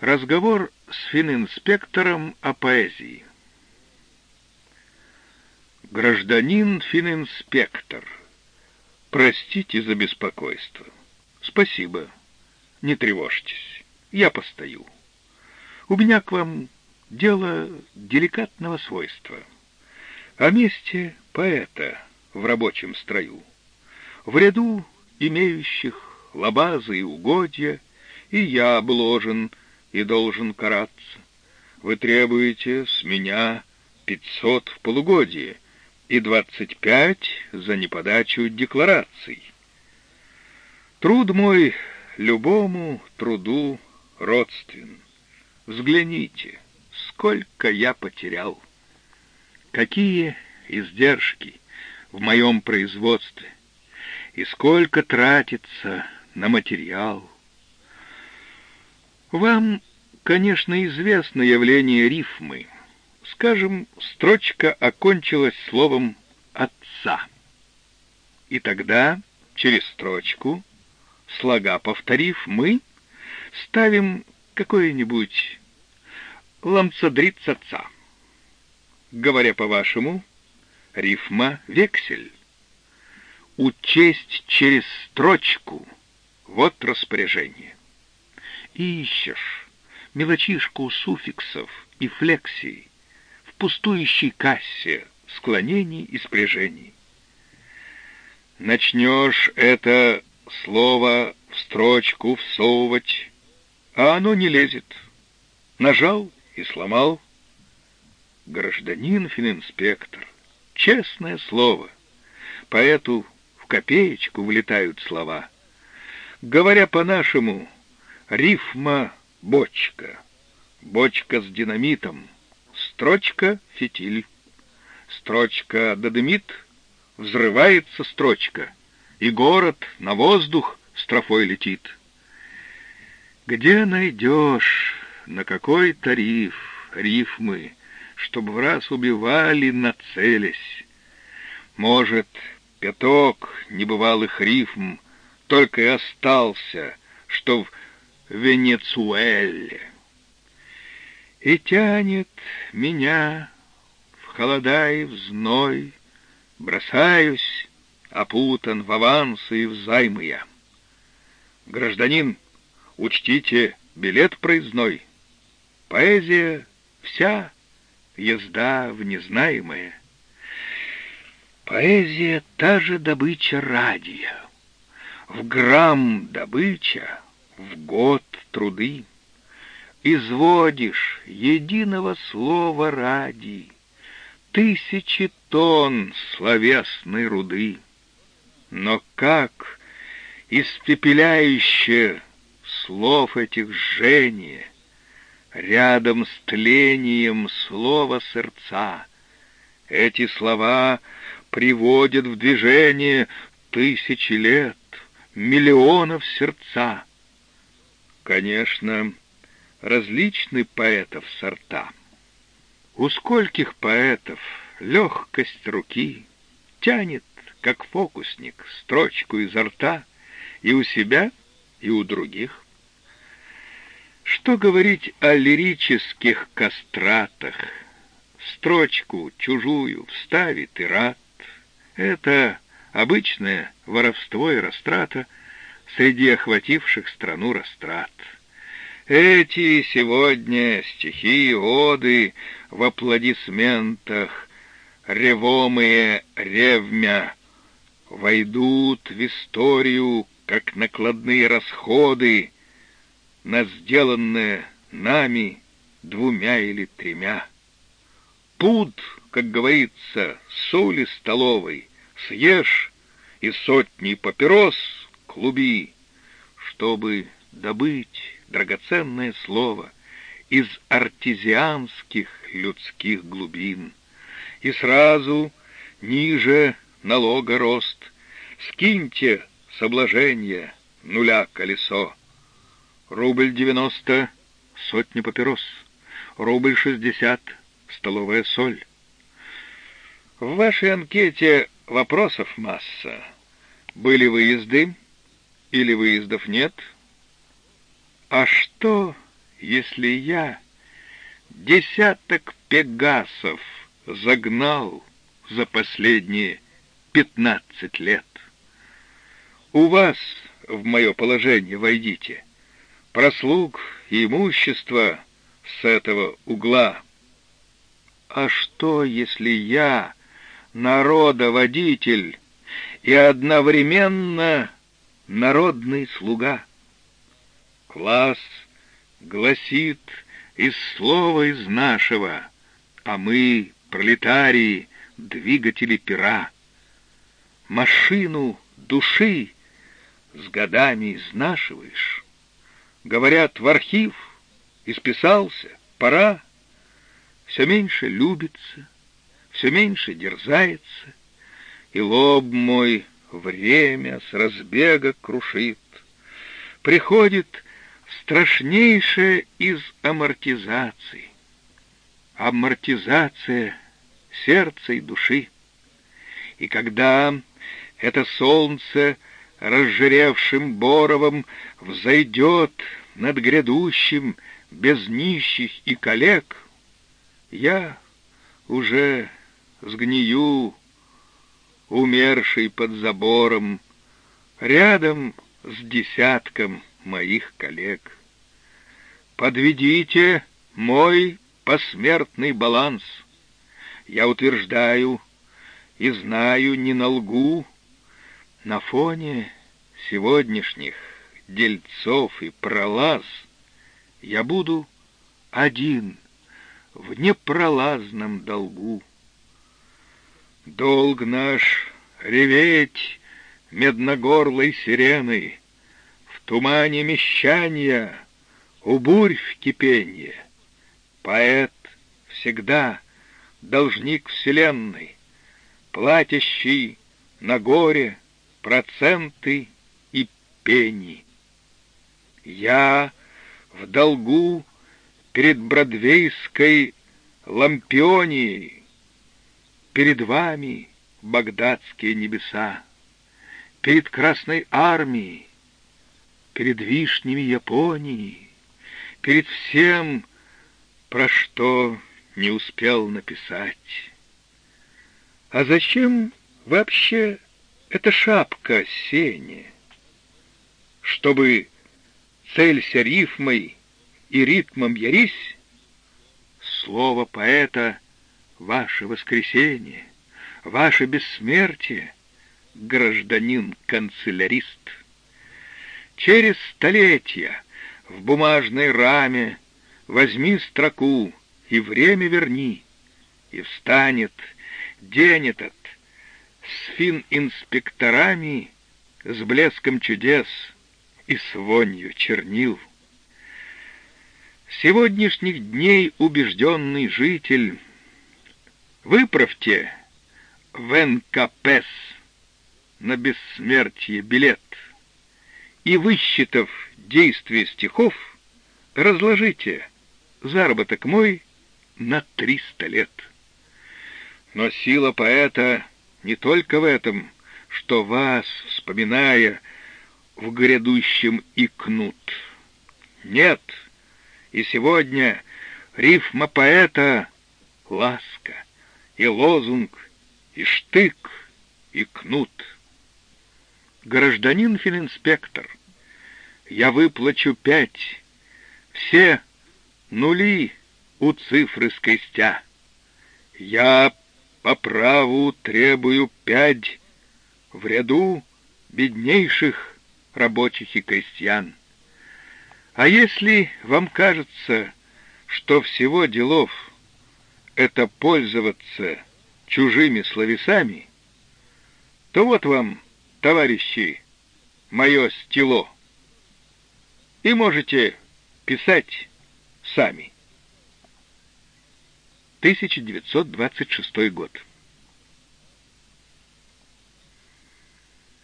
Разговор с фининспектором о поэзии. Гражданин фининспектор, простите за беспокойство. Спасибо. Не тревожьтесь, я постою. У меня к вам дело деликатного свойства. О месте поэта в рабочем строю. В ряду имеющих лабазы и угодья, и я обложен — и должен караться. Вы требуете с меня пятьсот в полугодие и двадцать пять за неподачу деклараций. Труд мой любому труду родствен. Взгляните, сколько я потерял. Какие издержки в моем производстве и сколько тратится на материал. Вам Конечно, известно явление рифмы. Скажем, строчка окончилась словом «отца». И тогда, через строчку, слога повторив, мы ставим какое-нибудь ламцадриц отца. Говоря по-вашему, рифма — вексель. Учесть через строчку — вот распоряжение. Ищешь мелочишку суффиксов и флексий в пустующей кассе склонений и спряжений. Начнешь это слово в строчку всовывать, а оно не лезет. Нажал и сломал. Гражданин фининспектор, честное слово, поэту в копеечку влетают слова. Говоря по-нашему, рифма бочка. Бочка с динамитом. Строчка — фитиль. Строчка додымит, взрывается строчка, и город на воздух строфой летит. Где найдешь, на какой тариф, рифмы, чтобы в раз убивали, нацелясь? Может, пяток небывалых рифм только и остался, что в Венесуэле. И тянет меня в холода и в зной, Бросаюсь, опутан в авансы и в займы я. Гражданин, учтите билет проездной. Поэзия вся, езда в незнаемое. Поэзия — та же добыча радия. В грамм добыча — в год труды. Изводишь единого слова ради Тысячи тонн словесной руды. Но как испепеляюще слов этих жжение, Рядом с тлением слова сердца, Эти слова приводят в движение Тысячи лет, миллионов сердца. Конечно, различны поэтов сорта. У скольких поэтов легкость руки тянет, как фокусник, строчку изо рта и у себя, и у других. Что говорить о лирических кастратах? Строчку чужую вставит и рад. Это обычное воровство и растрата — среди охвативших страну растрат. Эти сегодня стихи, оды в аплодисментах, ревомые ревмя, войдут в историю, как накладные расходы на сделанное нами двумя или тремя. Пуд, как говорится, соли столовой, съешь и сотни папирос клуби, чтобы добыть драгоценное слово из артезианских людских глубин. И сразу ниже налога рост, скиньте соблажение нуля колесо. Рубль девяносто — сотни папирос, рубль шестьдесят — столовая соль. В вашей анкете вопросов масса. Были выезды, или выездов нет? А что, если я десяток пегасов загнал за последние пятнадцать лет? У вас в мое положение войдите, прослуг и имущество с этого угла. А что, если я народоводитель и одновременно народный слуга? Класс гласит из слова из нашего, а мы, пролетарии, двигатели пера. Машину души с годами изнашиваешь. Говорят, в архив исписался, пора. Все меньше любится, все меньше дерзается, и лоб мой время с разбега крушит. Приходит страшнейшая из амортизаций. Амортизация сердца и души. И когда это солнце разжиревшим боровом взойдет над грядущим без нищих и коллег, я уже сгнию, умерший под забором, рядом с десятком моих коллег. Подведите мой посмертный баланс. Я утверждаю и знаю, не на лгу, на фоне сегодняшних дельцов и пролаз я буду один в непролазном долгу. Долг наш реветь медногорлой сиреной, В тумане мещания, у бурь в кипенье. Поэт всегда должник вселенной, Платящий на горе проценты и пени. Я в долгу перед бродвейской лампионией, перед вами багдадские небеса, перед Красной Армией, перед вишнями Японии, перед всем, про что не успел написать. А зачем вообще это шапка сени, чтобы целься рифмой и ритмом ярись, слово поэта — ваше воскресенье, ваше бессмертие, гражданин-канцелярист. Через столетия в бумажной раме возьми строку и время верни, и встанет день этот с фин-инспекторами, с блеском чудес и с вонью чернил. Сегодняшних дней убежденный житель, выправьте в НКПС на бессмертие билет и, высчитав действие стихов, разложите заработок мой на триста лет. Но сила поэта не только в этом, что вас, вспоминая, в грядущем икнут. Нет, и сегодня рифма поэта — ласка, и лозунг, и штык, и кнут. Гражданин фининспектор, я выплачу пять, все нули у цифры скрестя. Я по праву требую пять в ряду беднейших рабочих и крестьян. А если вам кажется, что всего делов это пользоваться чужими словесами, то вот вам, товарищи, мое стело. И можете писать сами. 1926 год.